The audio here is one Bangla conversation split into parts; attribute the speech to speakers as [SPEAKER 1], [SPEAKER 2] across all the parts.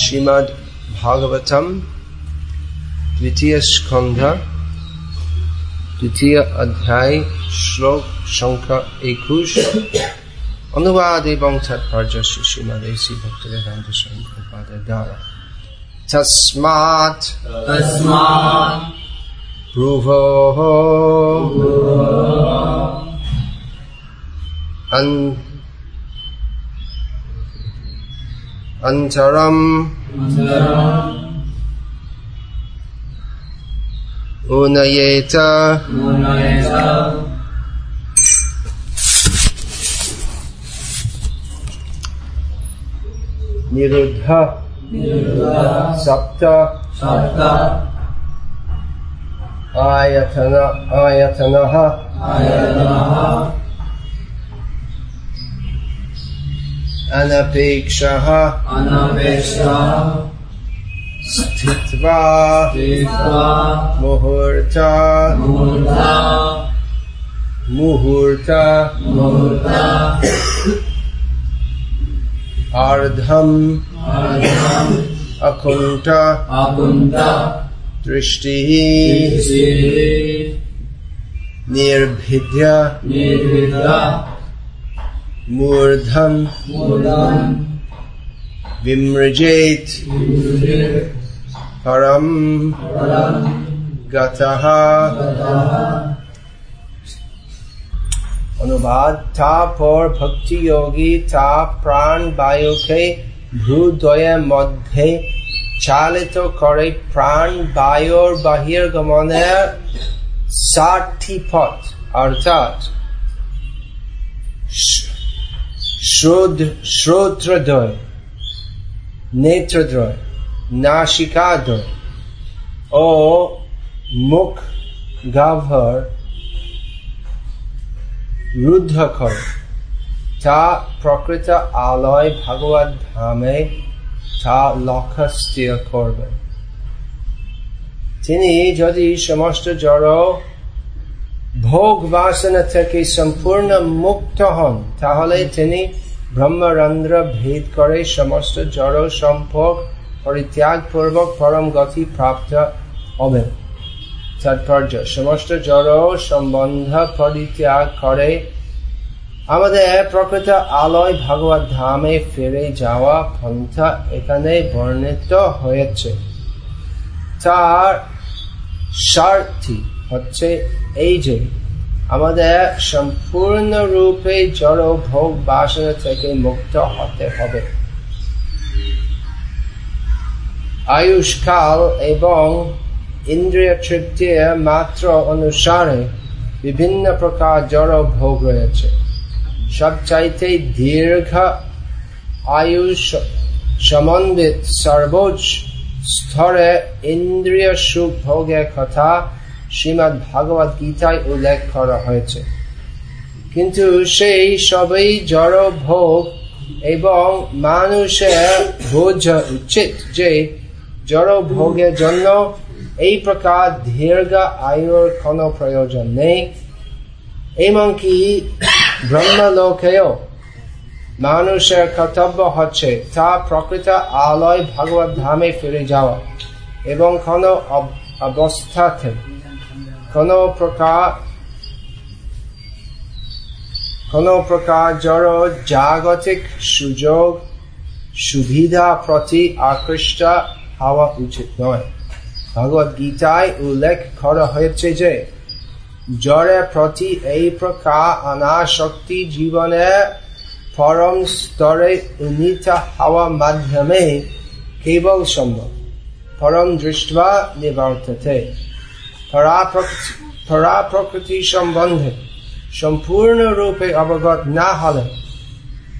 [SPEAKER 1] श्रीमद् भागवतम द्वितीय स्कंध द्वितीय अध्याय श्लोक संख्या एकुश अनुवाद एवं तात्पर्य श्रीमद ऐसी भक्त वेदांत स्वामी द्वारा।
[SPEAKER 2] तस्मात्
[SPEAKER 1] तस्मात् अन्तरम् उनयेत।
[SPEAKER 2] मुनयत
[SPEAKER 1] निरुद्ध। सप्त। आयतन आयतनः। अनपेक्षः
[SPEAKER 2] अनपेक्षः
[SPEAKER 1] स्थित्वा मुहूर्ता मुहूर्ता
[SPEAKER 2] मुहूर्ता
[SPEAKER 1] मुहूर्ता
[SPEAKER 2] आर्धम
[SPEAKER 1] अकुंठ
[SPEAKER 2] अकुंठ
[SPEAKER 1] दृष्टि निर्भिद्य
[SPEAKER 2] निर्भिद्या
[SPEAKER 1] मूर्धम्
[SPEAKER 2] मूर्धम्
[SPEAKER 1] विमृजेत् परम्
[SPEAKER 2] परम्
[SPEAKER 1] गतः
[SPEAKER 2] गतः
[SPEAKER 1] অনুবাদ তারপর ভক্তি যোগী তা প্রাণ বায়ুকে ভ্রুদয়ের মধ্যে চালিত করে প্রাণ বায়ুর বাহির্গমনের ষাটটি পথ অর্থাৎ শ- শ্রোদ- শ্রোত্রদ্বয় নেত্রদ্বয় নাসিকাদ্বয় ও মুখ গাভর রুদ্ধ করে তা প্রকৃত আলয় ভগবত ধামে তা লক্ষ্য করবেন তিনি যদি সমস্ত জড় ভোগ বাসনা থেকে সম্পূর্ণ মুক্ত হন তাহলে তিনি ব্রহ্মরন্ধ্র ভেদ করে সমস্ত জড় সম্পর্ক পরিত্যাগ পূর্বক পরম গতি প্রাপ্ত হবেন তাৎপর্য সমস্ত জড় সম্বন্ধ পরিত্যাগ করে আমাদের প্রকৃত আলয় ভগবত ধামে ফিরে যাওয়া পন্থা এখানে বর্ণিত হয়েছে তার স্বার্থী হচ্ছে এই যে আমাদের সম্পূর্ণ রূপে জড় ভোগ বাসনা থেকে মুক্ত হতে হবে। আয়ুষ্কাল এবং ইন্দ্রিয় তৃপ্তির মাত্র অনুসারে বিভিন্ন প্রকার জড় ভোগ রয়েছে। সবচাইতে দীর্ঘ আয়ুষ সমন্বিত সর্বোচ্চ স্তরে ইন্দ্রিয় সুখ ভোগের কথা শ্রীমৎ ভাগবত গীতায় উল্লেখ করা হয়েছে। কিন্তু সেই সবই জড় ভোগ এবং মানুষের বোঝা উচিত যে জড় ভোগের জন্য এই প্রকার দীর্ঘ আয়ুর কোনো প্রয়োজন নেই। এমনকি ব্রহ্মলোকেও মানুষের কর্তব্য হচ্ছে তা প্রকৃত আলয় ভগবত ধামে ফিরে যাওয়া এবং কোন অবস্থাতে কোন প্রকার কোন প্রকার জড় জাগতিক সুযোগ সুবিধা প্রতি আকৃষ্ট হওয়া উচিত নয়। ভগবত গীতায় উল্লেখ করা হয়েছে যে জড়ের প্রতি এই প্রকার অনাসক্তি জীবনে পরম স্তরে উন্নীত হওয়া মাধ্যমে কেবল সম্ভব। পরম দৃষ্টা নিবর্ততে। পরা প্রকৃতি সম্বন্ধে সম্পূর্ণরূপে অবগত না হলে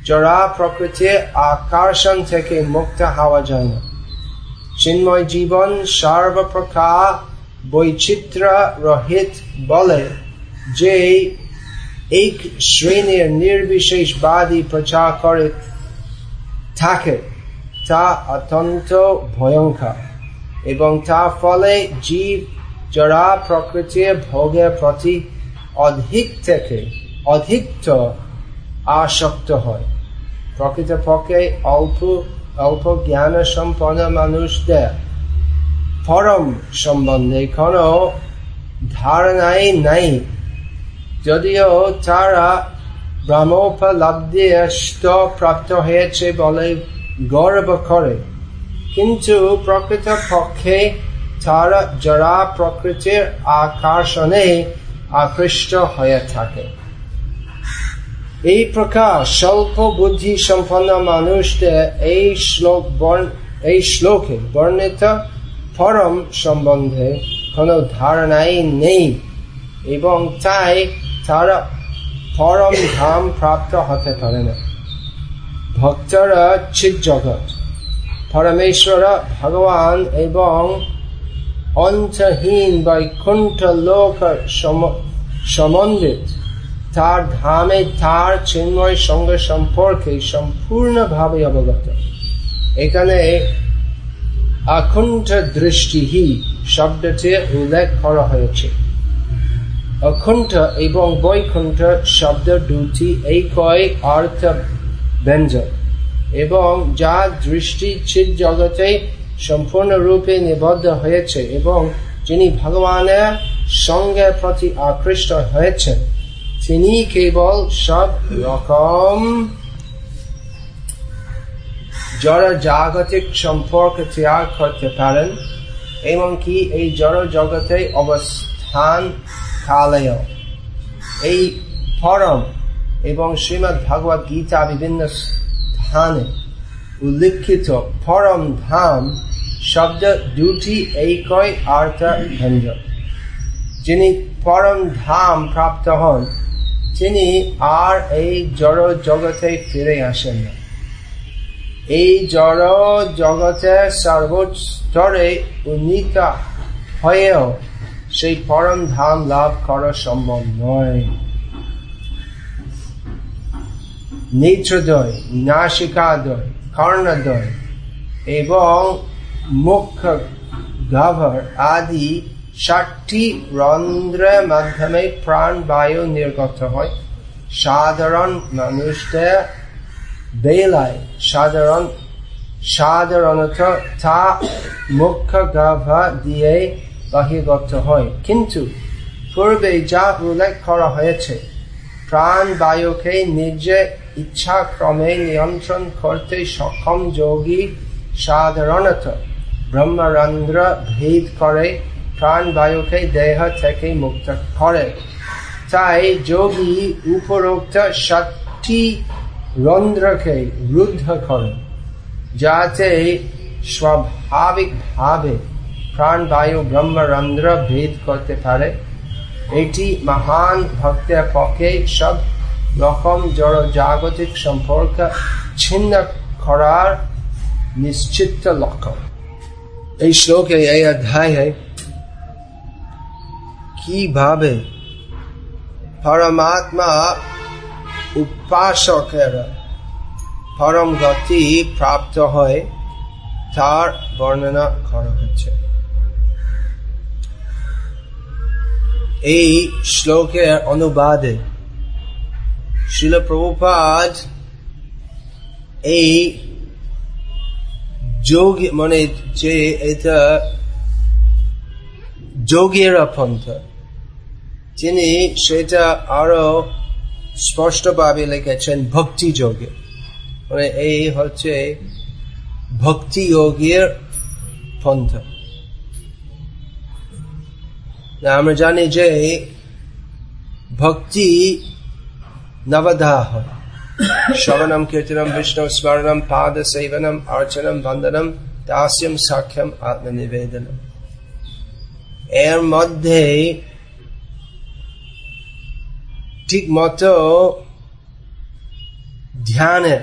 [SPEAKER 1] জরা প্রকৃতির আকর্ষণ থেকে মুক্ত হওয়া যায় না। চিন্ময় জীবন সর্বপ্রকার বৈচিত্র্য রহিত বলে যে এক শ্রেণির নির্বিশেষবাদী প্রচার করে থাকে তা অত্যন্ত ভয়ঙ্কর এবং তা ফলে জীব যারা প্রকৃতির ভোগের প্রতি অধিক থেকে অধিকত আসক্ত হয়। প্রকৃতপক্ষে অল্প অল্প জ্ঞান সম্পন্ন মানুষদের পরম সম্বন্ধে কোনো ধারণাই নাই। যদিও তারা ব্রহ্মোপলব্ধি প্রাপ্ত হয়েছে বলে গর্ব করে। কিন্তু প্রকৃত পক্ষে জরা প্রকৃতির আকর্ষণে আকৃষ্ট হয়ে থাকে। এই প্রকার স্বল্প বুদ্ধি সম্পন্ন মানুষদের এই শ্লোক এই শ্লোকে বর্ণিত পরম সম্বন্ধে কোন ধারণাই নেই এবং তাই তারা পরম ধাম প্রাপ্ত হতে পারে না। ভক্তরা চিৎ জগৎ, পরমেশ্বর, ভগবান এবং অন্তহীন বৈকুণ্ঠ লোক সম্বন্ধিত তার ধামে তার চিন্ময় সঙ্গে সম্পর্কে সম্পূর্ণভাবে অবগত। এখানে অকুণ্ঠ দৃষ্টিহি শব্দটি উল্লেখ করা হয়েছে। অকুণ্ঠ এবং বৈকুণ্ঠ শব্দ দুটি এই কয় অর্থ ব্যঞ্জন এবং যা দৃষ্টি চিৎ জগতে সম্পূর্ণরূপে নিবদ্ধ হয়েছে এবং যিনি ভগবানের সঙ্গে প্রতি আকৃষ্ট হয়েছেন, তিনি কেবল সব রকম জড় জাগতিক সম্পর্ক ত্যাগ করতে পারেন, এমনকি এই জড় জগতে অবস্থান এই পরম এবং শ্রীমৎ ভগবত গীতা বিভিন্ন স্থানে উল্লিখিত পরম ধাম শব্দ দুটি একই অর্থ ভঞ্জন যিনি পরম ধাম প্রাপ্ত হন, তিনি আর এই জড় জগতে ফিরে আসেন না। এই জড় জগতে সর্বোচ্চ স্তরে উন্নীত হয়েও সেই পরম ধাম লাভ করা সম্ভব নয়। নেত্রদয় নাসিকাদয় কর্ণদয় এবং মুখ গাভর আদি ষাটটি রন্ধ্রের মাধ্যমে প্রাণ বায়ু নির্গত হয়। সাধারণ মানুষদের বেলায় সাধারণ, সাধারণত তা মুখ্য গাভা দিয়ে বহির্গত হয়। কিন্তু পূর্বে যা উল্লেখ করা হয়েছে প্রাণ বায়ুকে নিজে ইচ্ছা ক্রমে নিয়ন্ত্রণ করতে সক্ষম যোগী সাধারণত ব্রহ্মরন্ধ্র ভেদ করে প্রাণ বায়ুকে দেহ থেকে মুক্ত করে। তাই যোগী উপরোক্ত ষাটটি রন্ধ্রকে রুদ্ধ করে, যাতে স্বাভাবিকভাবে প্রাণবায়ু ব্রহ্মরন্ধ্র ভেদ করতে পারে। এটি মহান ভক্তের পক্ষে সব রকম জড় জাগতিক সম্পর্ক ছিন্ন করার নিশ্চিত লক্ষ্য। এই শ্লোকে এই অধ্যায়ে কীভাবে পরমাত্মা উপাসকের পরম গতি প্রাপ্ত হয়, তার বর্ণনা করা হচ্ছে। এই শ্লোকের অনুবাদে শিল প্রভুপাদ এই যোগ মানে যে এটা যোগেরা পন্থা তিনি সেটা আরও স্পষ্টভাবে লিখেছেন ভক্তি যোগে মানে এই হচ্ছে ভক্তি যোগের পন্থা আমরা জানি যে ভক্তি নবধা হয় শ্রবণম কীর্তনম বিষ্ণু স্মরণম পাদ সেবনম অর্চনম বন্দনম দাস্যম সাক্ষম আত্মনিবেদনম এর মধ্যে ঠিক মতো ধ্যানের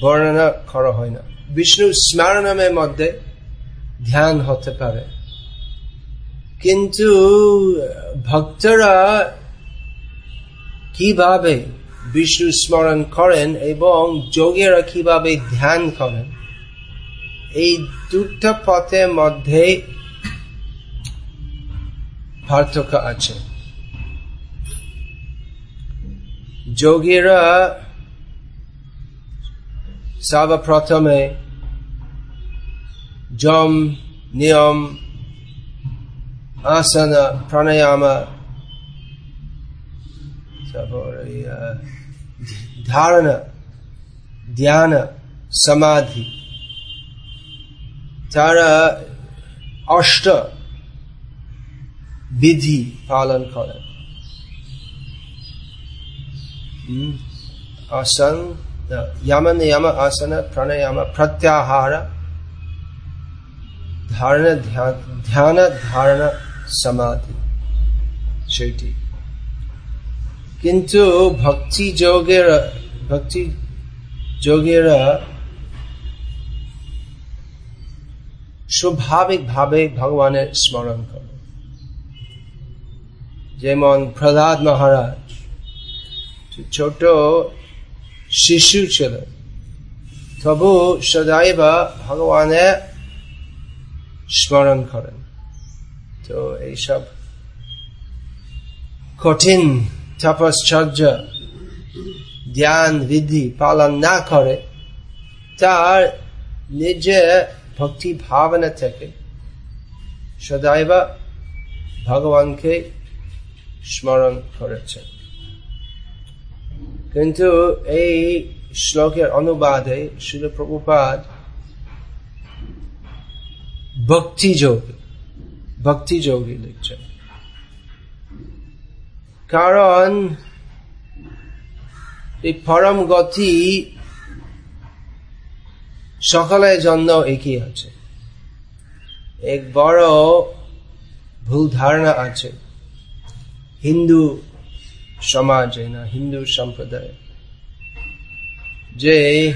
[SPEAKER 1] বর্ণনা করা হয় না। বিষ্ণু স্মরণমের মধ্যে ধ্যান হতে পারে। কিন্তু ভক্তরা কীভাবে বিষ্ণু স্মরণ করেন এবং যোগেরা কীভাবে ধ্যান করেন, এই দুটা পথের মধ্যে পার্থক্য আছে। যোগীরা সর্বপ্রথমে যম নিয়ম, আসনা, প্রাণায়ামা, তারপর এই আহ, ধারণা ধ্যান সমাধি তারা অষ্ট বিধি পালন করেন হুম, আসন यम नियम आसन प्राणायाम प्रत्याहार ধারণ ধ্যান ধারণ সমাধি সেটি কিন্তু ভক্তি যোগের, ভক্তি যোগেরা স্বাভাবিক ভাবে ভগবানের স্মরণ করে। যেমন প্রহ্লাদ মহারাজ, ছোট শিশু ছিলেন তবু সদাইব ভগবানের স্মরণ করেন। তো এইসব কঠিন তপশ্চর্য ধ্যান বিধি পালন না করে তার নিজে ভক্তি ভাবনা থেকে সদাইব ভগবানকে স্মরণ করেছেন কিন্তু এই শ্লোকের অনুবাদে শিল প্রভুপাদ ভক্তি যোগ লিখছেন কারণ এই পরম গতি সকলের জন্য একই আছে। এক বড় ভুল ধারণা আছে। হিন্দু সমাজে না, হিন্দু সম্প্রদায়। যে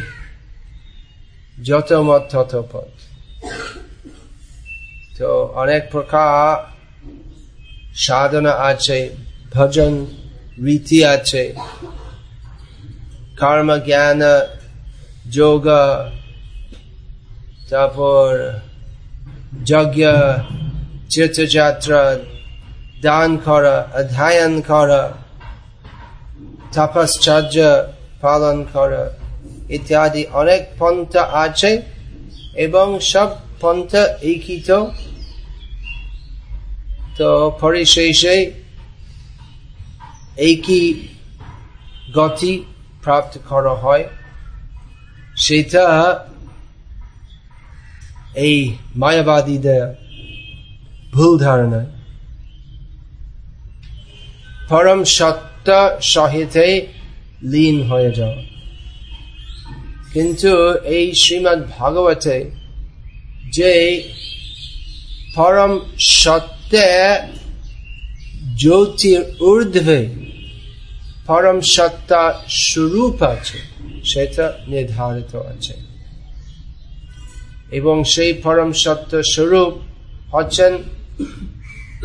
[SPEAKER 1] যত মত তত পথ। তো অনেক প্রকার সাধনা আছে। ভজন রীতি আছে। কর্ম জ্ঞান, যোগ, তারপর যজ্ঞ, তীর্থযাত্রা, দান করা, অধ্যয়ন করা, তপশ্চর্য, পালন করা ইত্যাদি অনেক পন্থা আছে এবং সব পন্থা এইকিত তো পরিশেষে একই গতি প্রাপ্ত করা হয়? সেটা এই মায়াবাদীদের ভুল ধারণা। পরম সত্য সহিতে লীন হয়ে যাওয়া কিন্তু এই শ্রীমৎ ভাগবতে যে পরম সত্যে জ্যোতির ঊর্ধ্বে পরম সত্তা স্বরূপ আছে, সেটা নির্ধারিত আছে। এবং সেই পরম সত্য স্বরূপ হচ্ছেন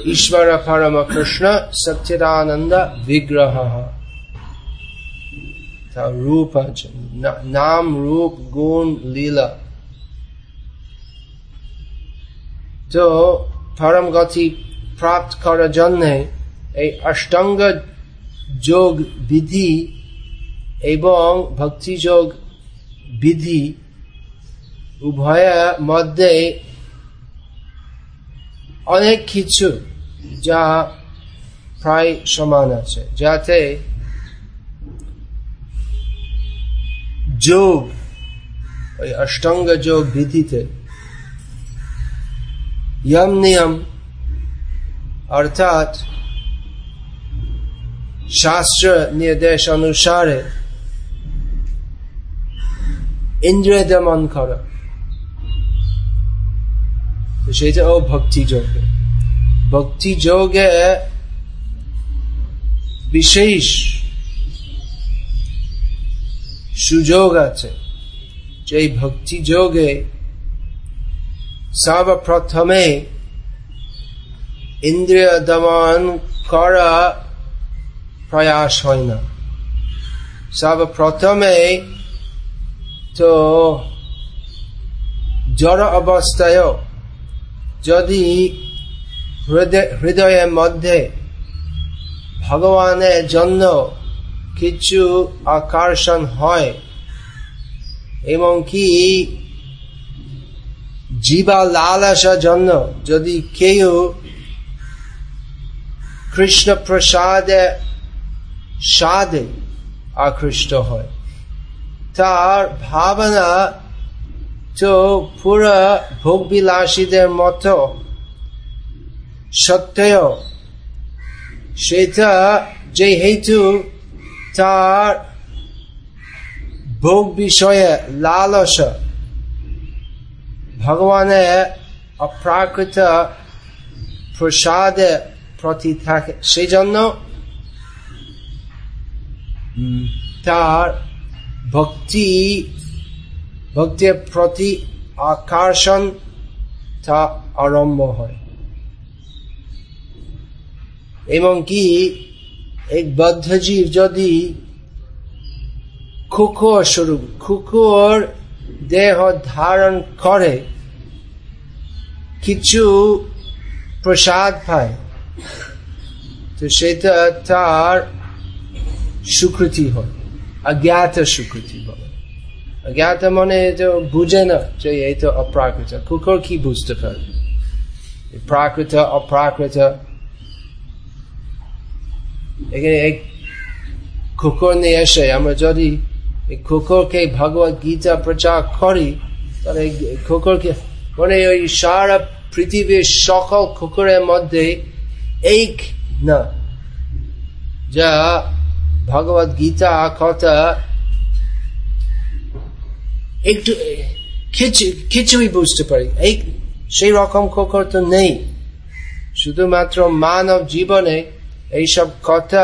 [SPEAKER 1] ঈশ্বর পরম কৃষ্ণ সচ্চিদানন্দ বিগ্রহ। রূপ আছে নাম রূপ, গুণ, লীলা। তো পরম গতি প্রাপ্ত করার জন্য এই অষ্টাঙ্গ যোগ বিধি এবং ভক্তিযোগ বিধি উভয়ের মধ্যে অনেক কিছু যা প্রায় সমান আছে, যাতে যোগ, ওই অষ্টাঙ্গ যোগ বিধিতে নিয়ম অর্থাৎ शास्त्र निर्देश अनुसारे ইন্দ্রিয় দমন করা তো সেটা ও ভক্তি যোগে ভক্তি যোগে বিশেষ সুযোগ আছে যে ভক্তি যোগে সর্বপ্রথমে ইন্দ্রিয় দমন করা প্রয়াস হয় না। সর্বপ্রথমে তো জড় অবস্থায় যদি হৃদয়ের মধ্যে ভগবানের জন্য কিছু আকর্ষণ হয় এবং কি জীবা লালাসার জন্য যদি কেউ কৃষ্ণ প্রসাদে সাদে আকৃষ্ট হয়। তার ভাবনা তো পুরা ভোগবিলাসীদের মতো সত্ত্বেও সেটা যেহেতু তার ভোগ বিষয়ে লালসা ভগবানের অপ্রাকৃত প্রসাদে প্রতি থাকে সেই জন্য তার ভক্তি, ভক্তির প্রতি আকর্ষণ তা আরম্ভ হয়। এবং কি, এক বদ্ধজীব যদি কুকুর শুরু, কুকুর দেহ ধারণ করে, কিছু প্রসাদ পায়, তো সেটা তার স্বীকৃতি হয় অজ্ঞাত স্বীকৃতি বলে অজ্ঞাত মনে তো বুঝে না যে এই তো অপ্রাকৃত। কুকুর কি বুঝতে পারবে প্রাকৃত, অপ্রাকৃত। এক কুকুর নিয়ে এসে আমরা যদি এই কুকুরকে ভগবত গীতা প্রচার করি, তাহলে কুকুরকে মানে ওই সারা পৃথিবীর সকল কুকুরের মধ্যে এক না, যা ভগবত গীতা কথা একটু কিছু কিছুই বুঝতে পারি এই সেই রকম কুকুর তো নেই শুধুমাত্র মানব জীবনে এইসব কথা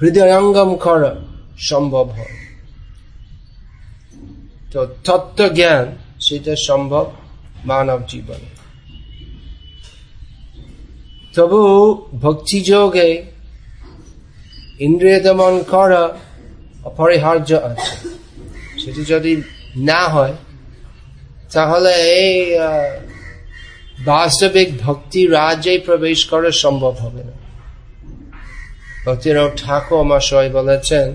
[SPEAKER 1] হৃদয়ঙ্গম করা সম্ভব হয় তো তত্ত্ব জ্ঞান সেটা সম্ভব মানব জীবনে তবু ভক্তি যোগে ইন্দ্রিয় দমন করা অপরিহার্য আছে। সেটি যদি না হয়, তাহলে এই বাস্তবিক ভক্তি রাজ্যে প্রবেশ করা সম্ভব হবে না। ভক্তিরাও ঠাকুর মশাই বলেছেন,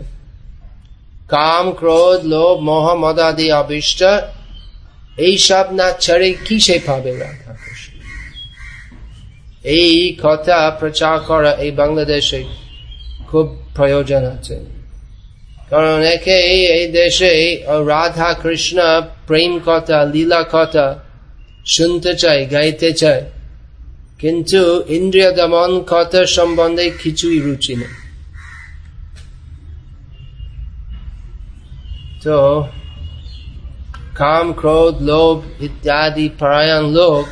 [SPEAKER 1] কাম, ক্রোধ, লোভ, মোহ মদাদি আবিষ্ট এইসব না ছেড়ে কি সে পাবে কৃষ্ণ এই কথা প্রচার করা এই বাংলাদেশে খুব প্রয়োজন আছে। কারণ একে এই দেশে রাধা কৃষ্ণ প্রেম কথা, লীলা কথা শুনতে চাই গাইতে চাই কিন্তু ইন্দ্রিয় দমন কথা সম্বন্ধে কিছুই রুচি নেই। তো কাম, ক্রোধ, লোভ ইত্যাদি পরায়ণ লোক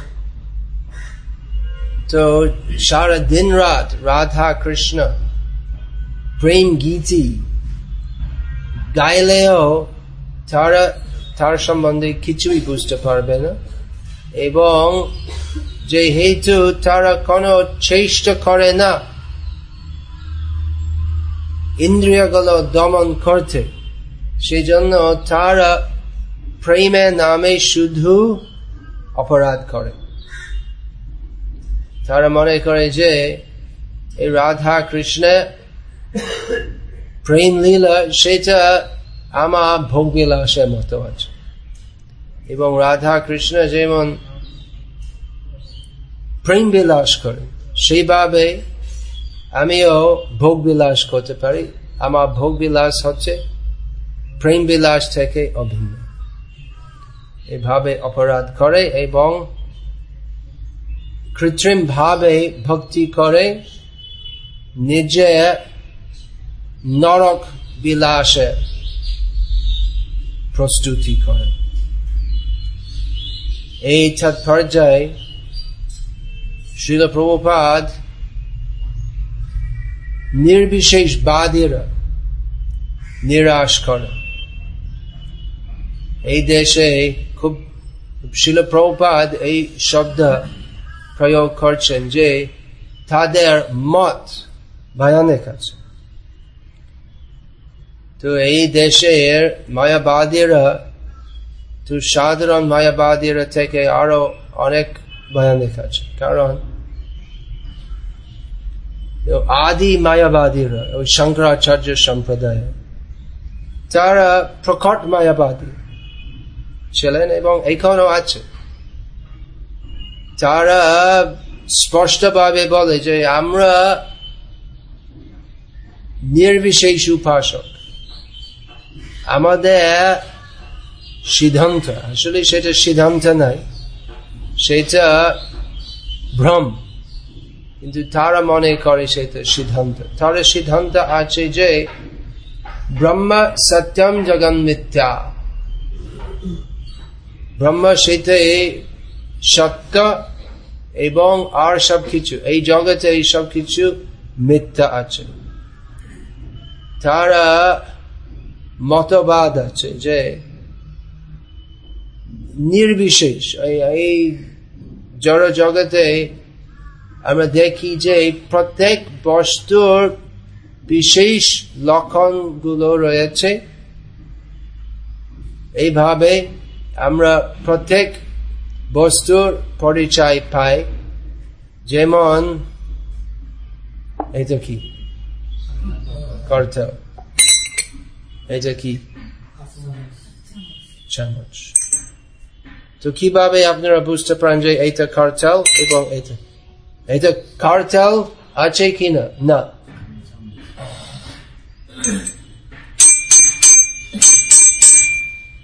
[SPEAKER 1] তো সারা দিন রাত রাধা কৃষ্ণ প্রেম গীতি গাইলেও তারা তার সম্বন্ধে কিছুই বুঝতে পারবে না এবং যে হেতু তারা কোনো চেষ্টা করে না ইন্দ্রিয়গুলো দমন করতে সেই জন্য তারা প্রেমের নামে শুধু অপরাধ করে তারা মনে করে যে এই রাধা কৃষ্ণ প্রেম লীলা, সেটা আমার ভোগ বিলাসের মতো আছে। এবং রাধা কৃষ্ণ যেমন প্রেম বিলাস করে, সেইভাবে আমিও ভোগ বিলাস করতে পারি। আমার ভোগ বিলাস হচ্ছে প্রেম বিলাস থেকে অভিন্ন। এভাবে অপরাধ করে এবং কৃত্রিম ভাবে ভক্তি করে, নিজে নরক বিলাসে প্রস্তুতি করে। এই তাৎপর্যায় শিল প্রভুপাদ নির্বিশেষ বাদীরা নিরাশ করে। এই দেশে খুব শিল প্রভুপাদ এই শব্দ প্রয়োগ করছেন যে তাদের মত ভয়ানক আছে তো এই দেশের মায়াবাদীরা তো সাধারণ মায়াবাদীরা থেকে আরও অনেক ভয়ানক আছে কারণ আদি মায়াবাদীরা ওই শঙ্করাচার্য সম্প্রদায় তারা প্রকট মায়াবাদী ছিলেন এবং এখনও আছে তারা স্পষ্টভাবে বলে যে আমরা নির্বিশেষ উপাসক। আমাদের সিদ্ধান্ত, আসলে সেটা সিদ্ধান্ত নাই, সেটা ভ্রম। কিন্তু তারা মনে করে সেটা সিদ্ধান্ত। তার সিদ্ধান্ত আছে যে ব্রহ্ম সত্যম জগন মিথ্যা ব্রহ্ম সেটাই সত্য এবং আর সব কিছু এই জগতে এই সব কিছু মিথ্যা আছে। তারা মতবাদ আছে যে নির্বিশেষ, এই জড় জগতে আমরা দেখি যে প্রত্যেক বস্তুর বিশেষ লক্ষণগুলো রয়েছে। এইভাবে আমরা প্রত্যেক বস্তুর পরিচয় পাই যেমন এটা কি? কার্টেল এটা কি? চামচ। তো কীভাবে আপনারা বুঝতে পারেন যে এইটা কার্টেল এবং এটা এটা কার্টেল আছে কিনা না।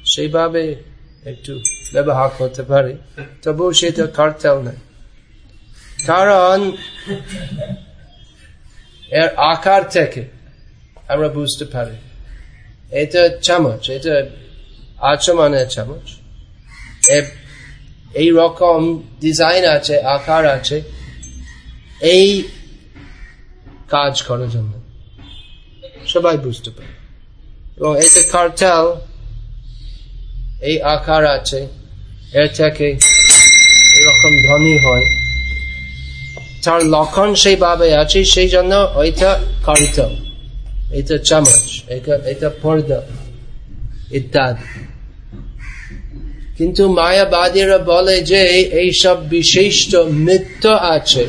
[SPEAKER 1] সেইভাবে একটু ব্যবহার করতে পারি তবু সেটা কার্টেল নাই। কারণ, এর আকার থেকে আমরা বুঝতে পারি, এটা চামচ, এটা আচমানের চামচ। এই রকম ডিজাইন আছে, আকার আছে, এই কাজ করার জন্য। সবাই বুঝতে পারে। এবং এটা কার্টেল এই আকার আছে এর থেকে এরকম ধনী হয়। তার লক্ষণ সেইভাবে আছে সেই জন্য ওইটা কার্টেল এটা চামচ, এটা পর্দা, ইত্যাদি। কিন্তু মায়াবাদীরা বলে যে এইসব বিশিষ্ট মিথ্য আছে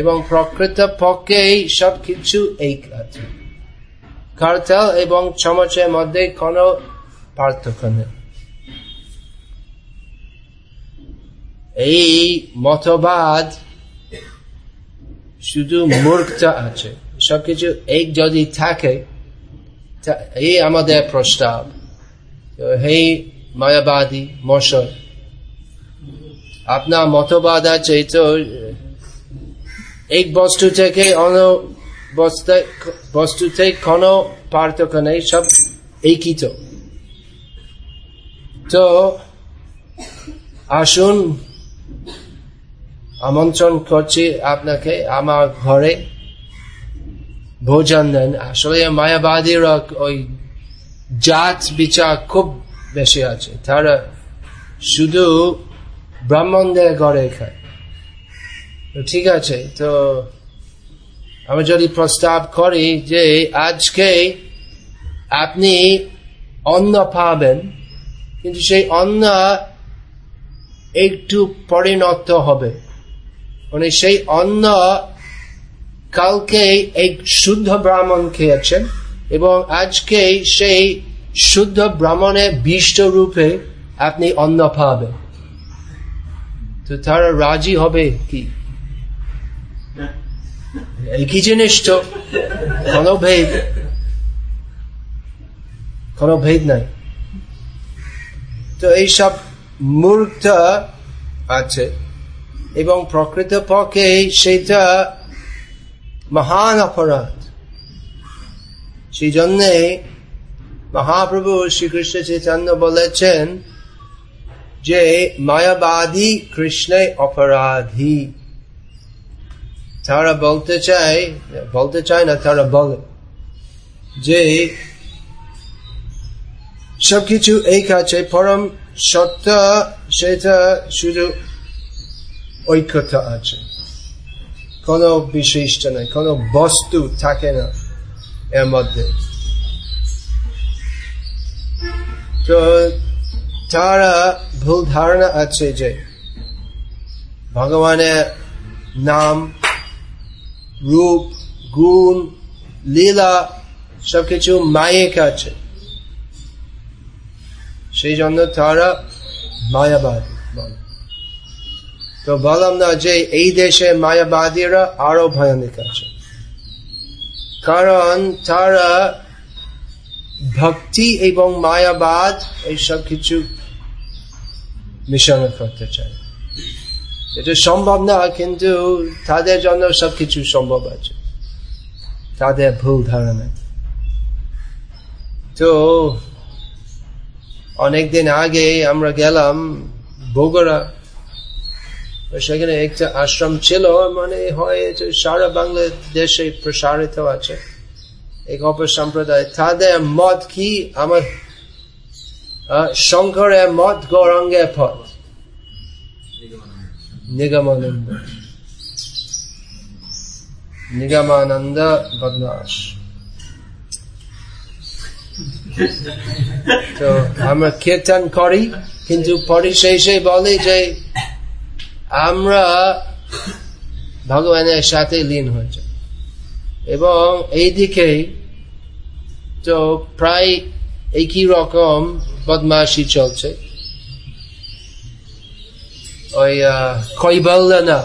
[SPEAKER 1] এবং প্রকৃত পক্ষে এই সব কিছু এক আছে কার্তেল এবং চমচের মধ্যে কোনো পার্থক্য নেই। এই মতবাদ শুধু মূর্খতা আছে। সবকিছু এক যদি থাকে এই আমাদের প্রস্তাব। হে মায়াবাদী মশয় আপনার মতবাদ আছে তো, এক বস্তু থেকে অন্য বস্তুতে কোনো পার্থক্য নেই, সব একই তো। তো আসুন আমন্ত্রণ করছি আপনাকে আমার ঘরে। ভোজন দেন আসলে মায়াবাদীর ওই জাত বিচার খুব বেশি আছে। তারা শুধু ব্রাহ্মণদের ঘরে খায়। ঠিক আছে, তো আমি যদি প্রস্তাব করি যে আজকে আপনি অন্ন পাবেন, কিন্তু সেই অন্ন একটু পরিণত হবে। মানে সেই অন্ন কালকে এক শুদ্ধ ব্রাহ্মণ খেয়েছেন এবং আজকে সেই শুদ্ধ ব্রাহ্মণের বিষ্ট রূপে আপনি অন্ন পাবেন। তো তারা রাজি হবে কি? একই জিনিস তো? কোনো ভেদ। কোনো ভেদ নাই। তো এইসব মূর্খ আছে এবং প্রকৃত পক্ষে সেটা মহান অপরাধ। সেই জন্যে মহাপ্রভু শ্রীকৃষ্ণ চৈতন্য বলেছেন যে, মায়াবাদী কৃষ্ণে অপরাধী। তারা বলতে চায় বলতে চায় না, তারা বলে যে, সবকিছু এই কাছে পরম সত্য, সেটা শুধু ঐক্যতা আছে। কোন বিশিষ্ট নেই, কোন বস্তু থাকে না এর মধ্যে। তো তারা ভুল ধারণা আছে যে ভগবানের নাম, রূপ, গুণ, লীলা সবকিছু মায়ের কাছে। সেই জন্য তারা মায়াবাদী বলে। তো বললাম না যে এই দেশে মায়াবাদীরা আরও ভয়ানক আছে। কারণ তারা ভক্তি এবং মায়াবাদ এইসব কিছু মিশ্রণ করতে চায়। এটা সম্ভব না, কিন্তু তাদের জন্য সবকিছু সম্ভব আছে। তাদের ভুল ধারণা। তো অনেকদিন আগে আমরা গেলাম বগুড়া। সেখানে একটা আশ্রম ছিল মানে হয় সারা বাংলাদেশে প্রসারিত আছে। এক অপর সম্প্রদায় তাদের মত কি? আমার শঙ্করের মত, গৌরঙ্গের পথ। নিগমানন্দ। নিগমানন্দ বদমাস তো আমরা কীর্তন করি, কিন্তু পরিশেষে বলে যে আমরা ভগবানের সাথে লীন হয়েছে এবং এই দিকে তো প্রায় একই রকম বদমাসি চলছে। ওই কৈবল্য না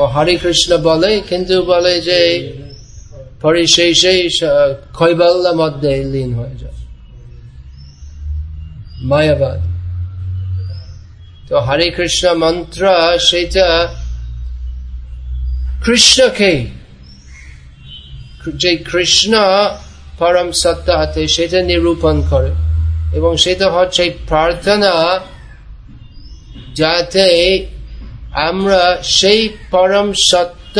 [SPEAKER 1] ও হরে কৃষ্ণ বলে, কিন্তু বলে যে পরিশেষে কৈবল্য মধ্যে লীন হয়ে যায় মায়াবাদ তো হরে কৃষ্ণ মন্ত্র সেটা কৃষ্ণকে যে কৃষ্ণ পরম সত্য হাতে সেটা নিরূপণ করে এবং সেটা হচ্ছে প্রার্থনা যাতে আমরা সেই পরম সত্য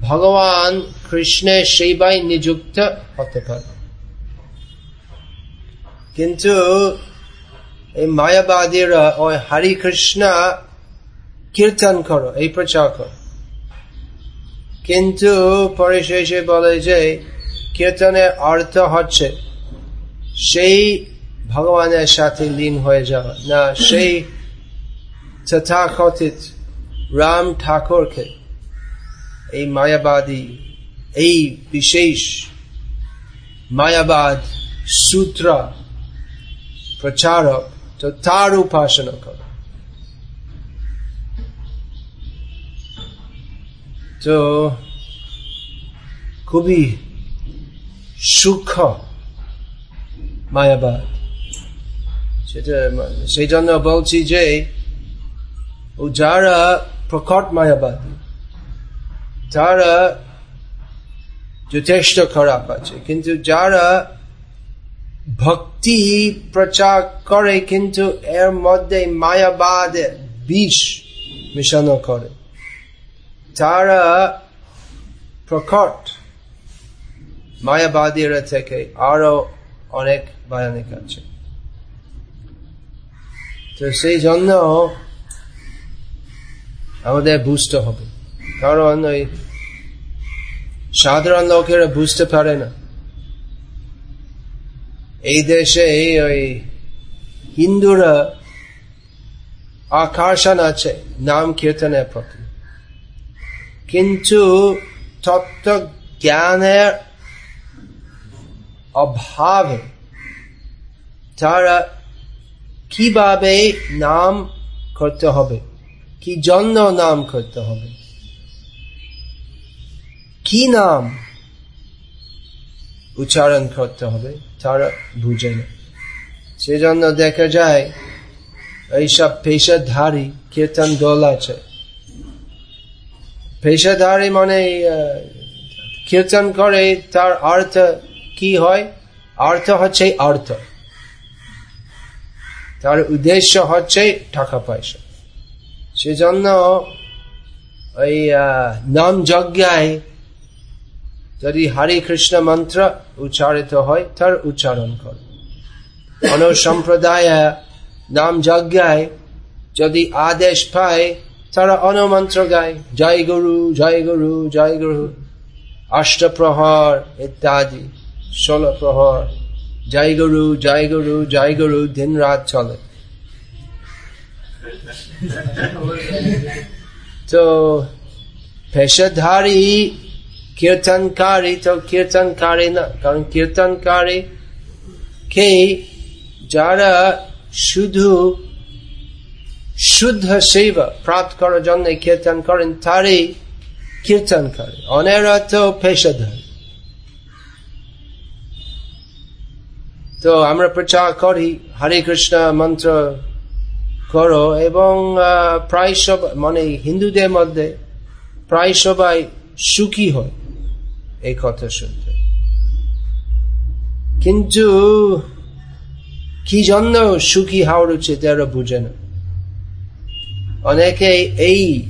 [SPEAKER 1] ভগবান কৃষ্ণের সেবায় নিযুক্ত হতে পারে। কিন্তু এই মায়াবাদীরা, ওই হরি কৃষ্ণ কীর্তন করো, এই প্রচার করো। কিন্তু পরে শেষে বলে যে, কীর্তনের অর্থ হচ্ছে, সেই ভগবানের সাথে লীন হয়ে যাওয়া। না, সেই তথাকথিত রাম ঠাকুরকে এই মায়াবাদী, এই বিশেষ মায়াবাদ সূত্র প্রচারক তো তার উপাসনা করো। তো খুবই সুখ মায়াবাদ। সেটা সেই জন্য বলছি যে যারা প্রকট মায়াবাদী তারা যথেষ্ট খারাপ আছে, কিন্তু যারা ভক্তি প্রচার করে, কিন্তু এর মধ্যে মায়াবাদ, বিষ মিশানো করে, তারা প্রকট মায়াবাদীরা থেকে আরও অনেক ভয়ানক আছে। তো সেই জন্য আমাদের বুঝতে হবে। কারণ ওই সাধারণ লোকেরা বুঝতে পারে না এই দেশে ওই হিন্দুরা আকর্ষণ আছে নাম কীর্তনের প্রতি কিন্তু তত্ত্ব জ্ঞানের অভাবে তারা কীভাবে নাম করতে হবে কি জন্য নাম করতে হবে কি নাম? উচ্চারণ করতে হবে, তারা বুঝে না। সেজন্য দেখা যায়, এইসব পেশাধারী কীর্তন দল আছে। পেশাধারী মানে কীর্তন করে তার অর্থ কি হয়? অর্থ হচ্ছে অর্থ। তার উদ্দেশ্য হচ্ছে টাকা পয়সা। সেজন্য ওই নাম যজ্ঞায় যদি হরে কৃষ্ণ মন্ত্র উচ্চারিত হয়, তার উচ্চারণ করে। অন সম্প্রদায় নাম যজ্ঞায় যদি আদেশ পায়, তারা অনমন্ত্র গায়, জয় গুরু জয় গুরু জয় গুরু। অষ্টপ্রহর ইত্যাদি ষোলো প্রহর জয় গুরু জয় গুরু জয় গুরু, দিন রাত চলে। তো পেশাধারী কীর্তনকারী তো কীর্তনকারী না কারণ কীর্তনকারী কে যারা শুধু শুদ্ধ সেবা প্রাপ্ত করার জন্য কীর্তন করেন তারই কীর্তন করে অনেরা তো পেশাধার তো আমরা প্রচার করি হরে কৃষ্ণ মন্ত্র করো এবং প্রায় সব মানে হিন্দুদের মধ্যে প্রায় সবাই সুখী হয় এই কথা শুনতে। কিন্তু কি জন্য সুখী হওয়ার উচিত এরা বুঝে না? অনেকে এই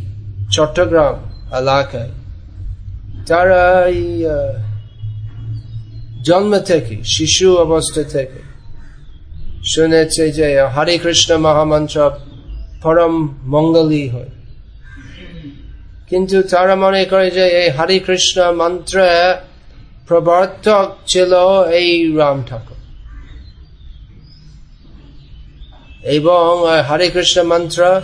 [SPEAKER 1] চট্টগ্রাম এলাকায় তারা জন্ম থেকে, শিশু অবস্থা থেকে শুনেছে যে হরে কৃষ্ণ মহামন্ত্র পরম মঙ্গলই হয়। কিন্তু তারা মনে করে যে এই হরে কৃষ্ণ মন্ত্র প্রবর্তক ছিল এই রাম ঠাকুর। এবং হরে কৃষ্ণ মন্ত্র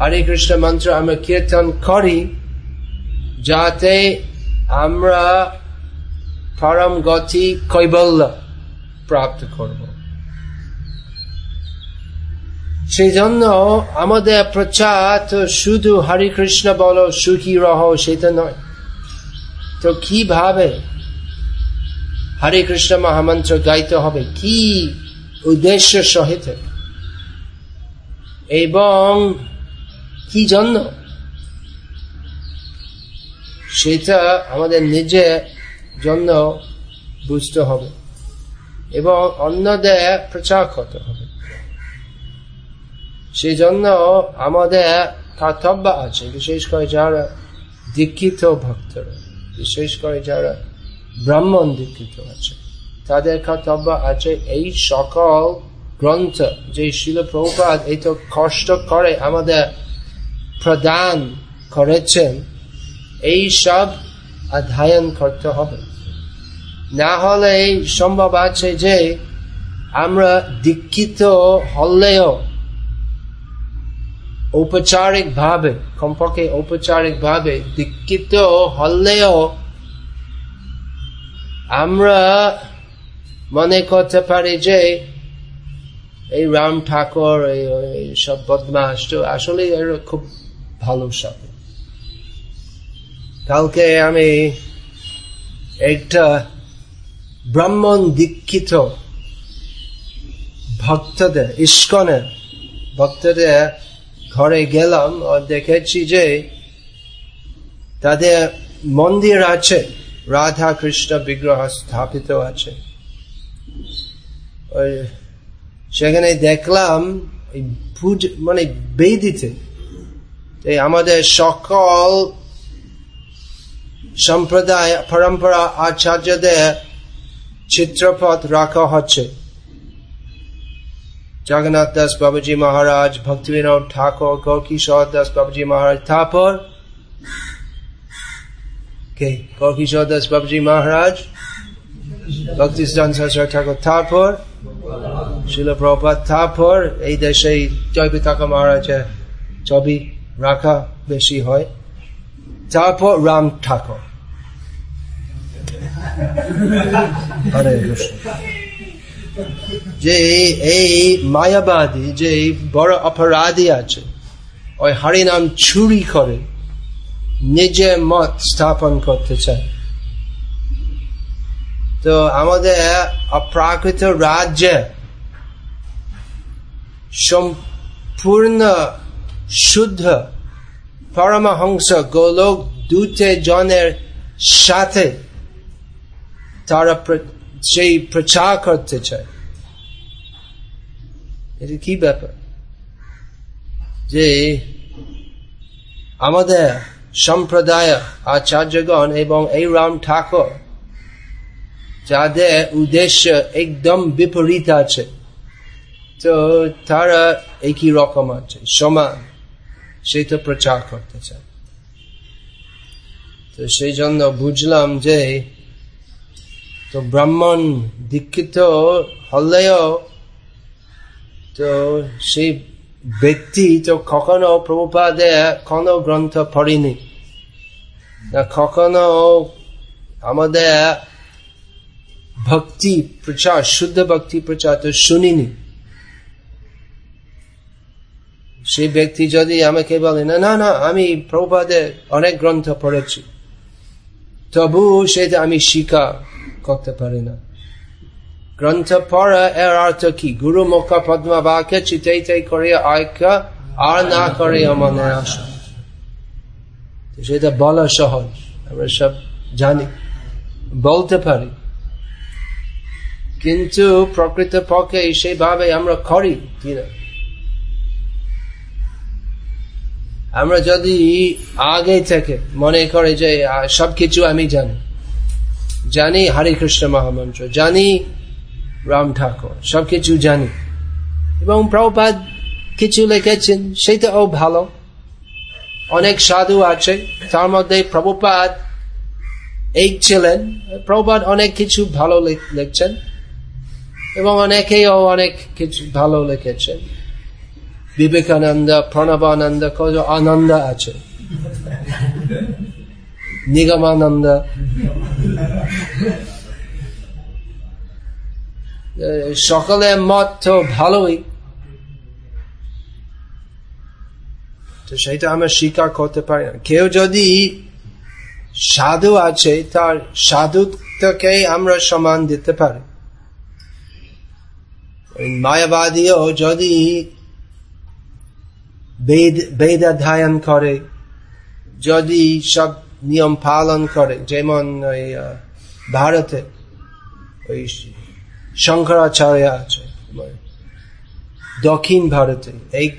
[SPEAKER 1] হরে কৃষ্ণ মন্ত্র আমরা কীর্তন করি যাতে আমরা পরম গতি কৈবল্য প্রাপ্ত করব। সেই জন্য আমাদের প্রচার তো শুধু হরে কৃষ্ণ বলো, সুখী রহ, সেটা নয়। তো কীভাবে হরে কৃষ্ণ মহামন্ত্র গাইতে হবে? কি উদ্দেশ্য সহিত? এবং কি জন্য? সেটা আমাদের নিজের জন্য বুঝতে হবে। এবং অন্যদের প্রচার করতে হবে। সেই জন্য আমাদের কর্তব্য আছে, বিশেষ করে যারা দীক্ষিত ভক্তরা বিশেষ করে যারা ব্রাহ্মণ দীক্ষিত আছে, তাদের কর্তব্য আছে এই সকল গ্রন্থ, যে শিল প্রপাত এই তো কষ্ট করে আমাদের প্রদান করেছেন, এই সব অধ্যয়ন করতে হবে। না হলে সম্ভব আছে যে আমরা দীক্ষিত হলেও ঔপচারিক ভাবে, কমপক্ষে ঔপচারিক ভাবে দীক্ষিত হলেও আমরা মনে করতে পারি যে এই রাম ঠাকুর, এই সব বদমাস তো আসলে খুব ভালো সব কালকে আমি একটা ব্রাহ্মণ দীক্ষিত ভক্তদের, ইস্কনের ভক্তদের ঘরে গেলাম, আর দেখেছি যে তাদের মন্দির আছে, রাধা কৃষ্ণ বিগ্রহ স্থাপিত আছে। সেখানে দেখলাম মানে বেদিতে আমাদের সকল সম্প্রদায়, পরম্পরা, আচার্যদের চিত্রপথ রাখা হচ্ছে। জগন্নাথ দাস বাবুজি মহারাজ ভক্তিবিনোদ ঠাকুর গৌকিশোর দাস বাবুজি মহারাজ কে গৌকিশোর দাস বাবুজি মহারাজ ভক্তি ঠাকুর তারপর শিল প্রপাত তারপর এই দেশে জয় পিতাকা মহারাজের ছবি রাখা বেশি হয়। তারপর রাম ঠাকুর যে এই মায়াবাদী, যে বড় অপরাধী আছে, ওই হরিনাম চুরি করে নিজে মত স্থাপন করতে চায়। তো আমাদের অপ্রাকৃত রাজ্যে সম্পূর্ণ শুদ্ধ পরমহংস গোলক দূতে জনের সাথে তারা সেই প্রচার করতে চায়। এটা কি ব্যাপার? যে আমাদের সম্প্রদায়, আচার্যগণ এবং এই রাম ঠাকুর, যাদের উদ্দেশ্য একদম বিপরীত আছে, তো তারা একই রকম আছে, সমান। সেটা প্রচার করতে চায়। তো সেই জন্য বুঝলাম যে, তো ব্রাহ্মণ দীক্ষিত হলেও তো সেই ব্যক্তি তো কখনো প্রভুপাদে কোনো গ্রন্থ পড়িনি। কখনো আমাদের ভক্তি প্রচার, শুদ্ধ ভক্তি প্রচার তো শুনিনি। সেই ব্যক্তি যদি আমাকে বলে, না না না, আমি প্রভুপাদে অনেক গ্রন্থ পড়েছি। তবু সেটা আমি স্বীকার করতে পারি না। মুখ পদ্মা বাক্য চিতাই করে ঐক্য আর না করে মনে আসা সেটা বলা সহজ আমরা সব জানি বলতে পারি কিন্তু প্রকৃত পক্ষে সেইভাবে আমরা করি কিনা আমরা যদি আগে থেকে মনে করে যে সবকিছু আমি জানি জানি হরে কৃষ্ণ মহামন্ত্র জানি রাম ঠাকুর সবকিছু জানি। এবং প্রভুপাদ কিছু লিখেছেন সেটাও ভালো। অনেক সাধু আছে, তার মধ্যে প্রভুপাদ এই ছিলেন। প্রভুপাদ অনেক কিছু ভালো লিখছেন, এবং অনেকেও অনেক কিছু ভালো লিখেছেন। বিবেকানন্দ, প্রণবানন্দ, কত আনন্দ আছে। নিগমানন্দ। সকলের মত তো ভালোই। তো সেটা আমরা স্বীকার করতে পারি না। কেউ যদি সাধু আছে, তার সাধুত্বকে আমরা সমান দিতে পারি। মায়াবাদীও যদি বেদ বেদ করে, যদি সব নিয়ম পালন করে, যেমন ভারতে, ওই শঙ্করাচার্য আছে দক্ষিণ ভারতে এই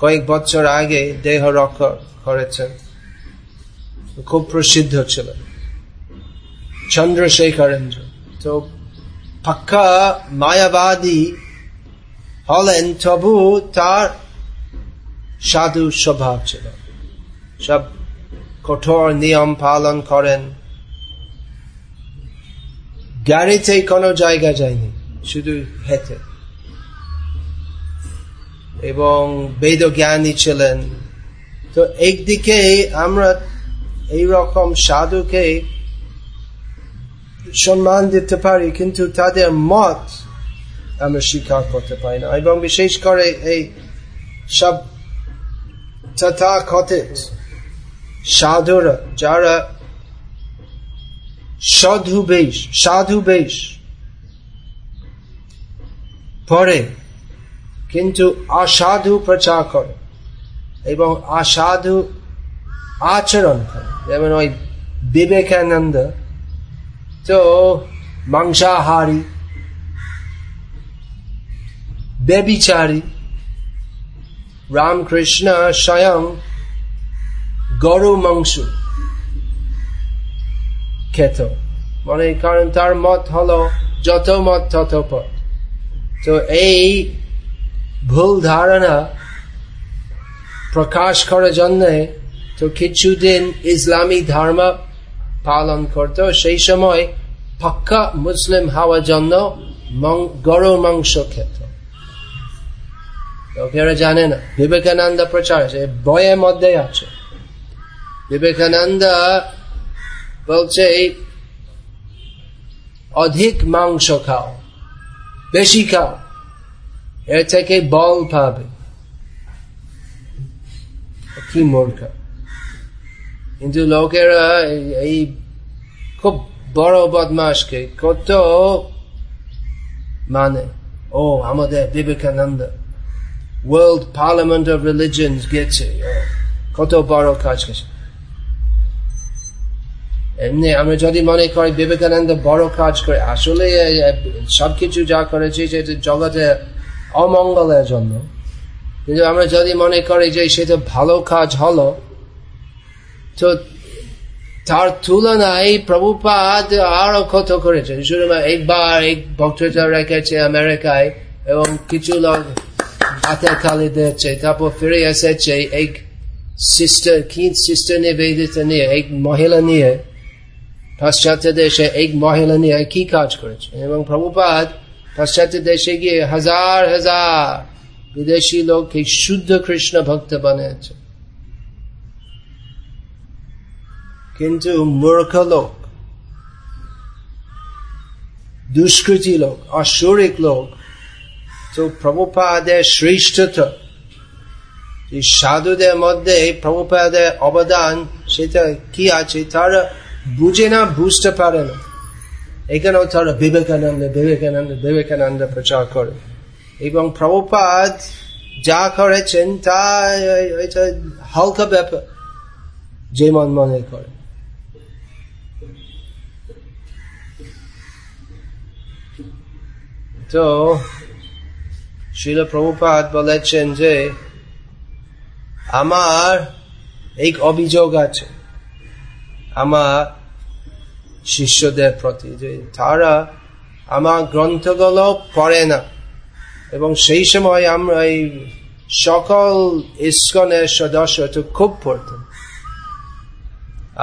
[SPEAKER 1] কয়েক বছর আগে দেহ রক্ষা করেছেন। খুব প্রসিদ্ধ ছিলেন। চন্দ্রশেখরেন্দ্র। তো পাক্কা মায়াবাদী হলেন, তবু তার সাধু স্বভাব ছিল। সব কঠোর নিয়ম পালন করেন। গাড়িতে কোনো জায়গা যায়নি, শুধু হেঁটে। এবং বেদ জ্ঞানী ছিলেন। তো একদিকে আমরা এইরকম সাধুকে সম্মান দিতে পারি, কিন্তু তাদের মত আমরা স্বীকার করতে পারি না। এবং বিশেষ করে এই সব তথাকথিত সাধুরা, যারা সাধু বেশ সাধু বেশ। পরে কিন্তু অসাধু প্রচার করে এবং অসাধু আচরণ করে। যেমন ওই বিবেকানন্দ, তো মাংসাহারী বেবিচারী রামকৃষ্ণ স্বয়ং গরু মাংস খেত মনে কারণ তার মত হলো যত মত তত পথ। তো এই ভুল ধারণা প্রকাশ করার জন্য তো কিছুদিন ইসলামী ধর্ম পালন করত। সেই সময় পাক্কা মুসলিম হওয়ার জন্য গরু মাংস খেত। লোকেরা জানে না। বিবেকানন্দ প্রচার বয়ের মধ্যে আছে। বিবেকানন্দ বলছে অধিক মাংস খাও, বেশি খাও, এর থেকে বল পাবে। কি মূর্খ কিন্তু লোকেরা এই খুব বড় বদমাসকে কত মানে ও, আমাদের Vivekananda world parliament of religions গেছে কত বড় কাজ গেছে এমনি আমরা যদি মনে করি বিবেকানন্দ বড় কাজ করে, আসলে সবকিছু যা করেছে সেটা জগতে অমঙ্গলের জন্য। কিন্তু আমরা যদি মনে করি যে সেটা ভালো কাজ হলো, তো তার তুলনায় প্রভুপাদ আরও কত করেছে। শুধু একবার এক বক্তৃতা রেখেছে আমেরিকায় এবং কিছু লোক হাতে খালি দিয়েছে, তারপর ফিরে এসেছে এক সিস্টার কি সিস্টার নিয়ে নিবেদিত নিয়ে, এক মহিলা নিয়ে। পাশ্চাত্য দেশে এক মহিলা নিয়ে কি কাজ করেছে? এবং প্রভুপাদ পাশ্চাত্য দেশে গিয়ে হাজার হাজার বিদেশি লোক এই শুদ্ধ কৃষ্ণ ভক্ত বানিয়েছে। কিন্তু মূর্খ লোক, দুষ্কৃতি লোক, অসুরিক লোক, তো প্রভুপাদের শ্রেষ্ঠতা সাধুদের মধ্যে প্রভুপাদের অবদান, সেটা কি আছে? তারা বুঝে না বুঝতে পারে না এখানেও তারা বিবেকানন্দ বিবেকানন্দ বিবেকানন্দ প্রচার করে এবং প্রভুপাদ যা করেছেন তা হালকা ব্যাপার যে মন মনে করে তো শিল প্রভুপাত বলেছেন যে আমার এই অভিযোগ আছে আমার শিষ্যদের প্রতি যে তারা আমার গ্রন্থগুলো পড়ে না। এবং সেই সময় আমরা এই সকল ইস্কনের সদস্য তো খুব পড়তাম।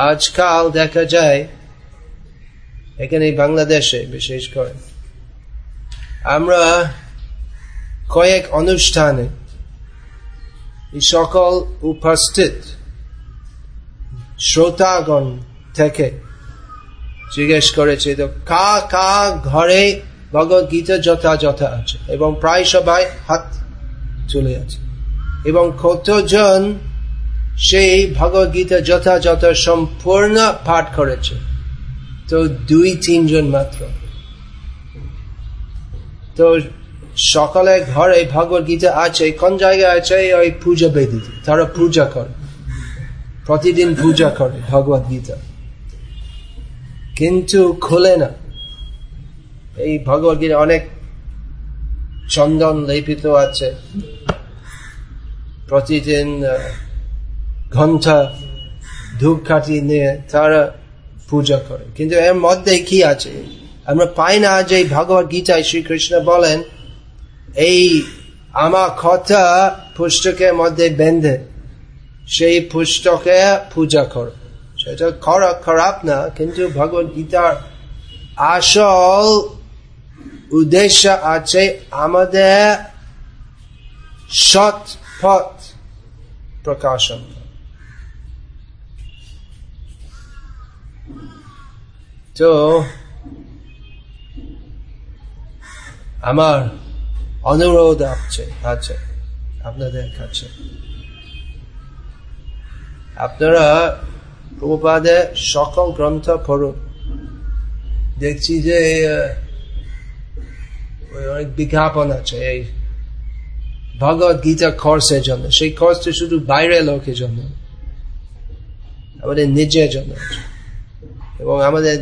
[SPEAKER 1] আজকাল দেখা যায়, এখানে বাংলাদেশে বিশেষ করে, আমরা কয়েক অনুষ্ঠানে সকল উপস্থিত শ্রোতাগণ থেকে জিজ্ঞেস করেছে, তো কা কা ঘরে ভগবত গীতা যথাযথ আছে? এবং প্রায় সবাই হাত চলে আছে। এবং কতজন সেই ভগবত গীতা যথাযথ সম্পূর্ণ পাঠ করেছে? তো দুই, তিনজন মাত্র। তো সকালে ঘরে ভগবত গীতা আছে, কোন জায়গায় আছে? ওই পূজা বেদিতে। তারা পূজা করে। প্রতিদিন পূজা করে ভগবত গীতা কিন্তু খোলে না। এই ভগবত গীতা অনেক চন্দন লেপিত আছে। প্রতিদিন ঘণ্টা ধূপকাঠি নিয়ে তারা পূজা করে। কিন্তু এর মধ্যে কি আছে? আমরা পাই না যে ভগবত গীতায় শ্রীকৃষ্ণ বলেন, এই আমার কথা পুস্তকের মধ্যে বেঁধে, সেই পুস্তকে পূজা কর। সেটা করা খারাপ না কিন্তু ভগবত গীতার আসল উদ্দেশ্য আছে আমাদের সৎ পথ প্রকাশন তো আমার অনুরোধ আছে আছে আপনাদের কাছে আপনারা প্রভুপাদের সকল গ্রন্থ পড়ুন। দেখছি যে অনেক বিজ্ঞাপন আছে, এই ভগবত গীতা কোর্সের জন্য। সেই কোর্সটা শুধু বাইরে লোকের জন্য, আমাদের নিজের জন্য এবং আমাদের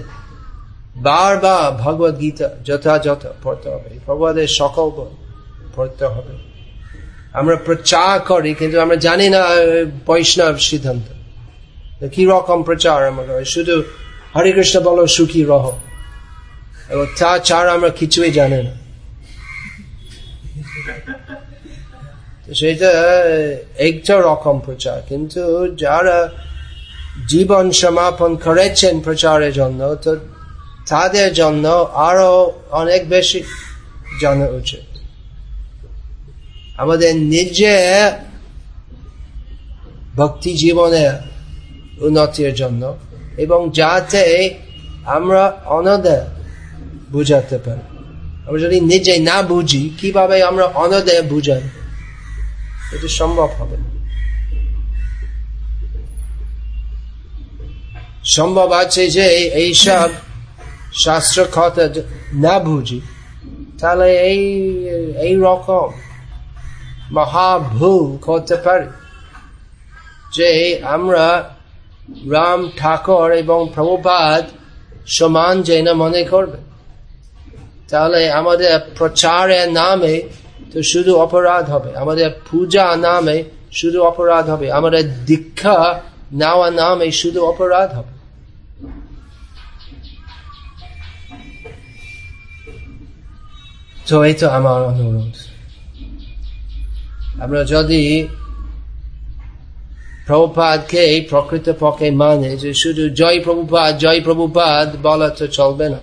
[SPEAKER 1] বারবার ভগবত গীতা যথাযথ পড়তে হবে। ভগবতের সকল পড়তে হবে। আমরা প্রচার করি, কিন্তু আমরা জানি না বৈষ্ণব সিদ্ধান্ত। কি রকম প্রচার আমরা শুধু হরে কৃষ্ণ বলো, সুখী রহ। এবং তাছাড়া আমরা কিছুই জানি না। সেটা একটা রকম প্রচার। কিন্তু যারা জীবন সমাপন করেছেন প্রচারের জন্য, তো তাদের জন্য আরও অনেক বেশি জানা উচিত। আমাদের নিজে ভক্তি জীবনের উন্নতির জন্য এবং যাতে আমরা অনদের বুঝাতে পারি। আমরা যদি নিজে না বুঝি, কীভাবে আমরা অনদের বুঝাই? এটা সম্ভব হবে সম্ভব আছে যে এইসব শাস্ত্র কথা না বুঝি, তাহলে এই এই রকম মহাভুল করতে পারি যে আমরা রাম ঠাকুর এবং প্রভুপাদ সমান যেন মনে করবে। তাহলে আমাদের প্রচারের নামে তো শুধু অপরাধ হবে। আমাদের পূজা নামে শুধু অপরাধ হবে। আমাদের দীক্ষা নেওয়া নামে শুধু অপরাধ হবে। তো এই তো আমার অনুরোধ। আমরা যদি প্রভুপাদকে প্রকৃত পক্ষে মানে যে শুধু জয় প্রভুপাদ জয় প্রভুপাদ বলা তো চলবে না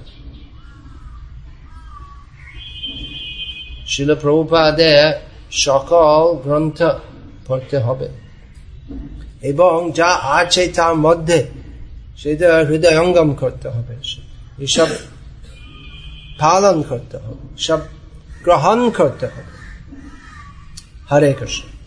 [SPEAKER 1] শিল প্রভুপাদের সকল গ্রন্থ পড়তে হবে এবং যা আছে তার মধ্যে সেটা হৃদয়ঙ্গম করতে হবে এসব পালন করতে হবে সব গ্রহণ করতে হবে হরে কৃষ্ণ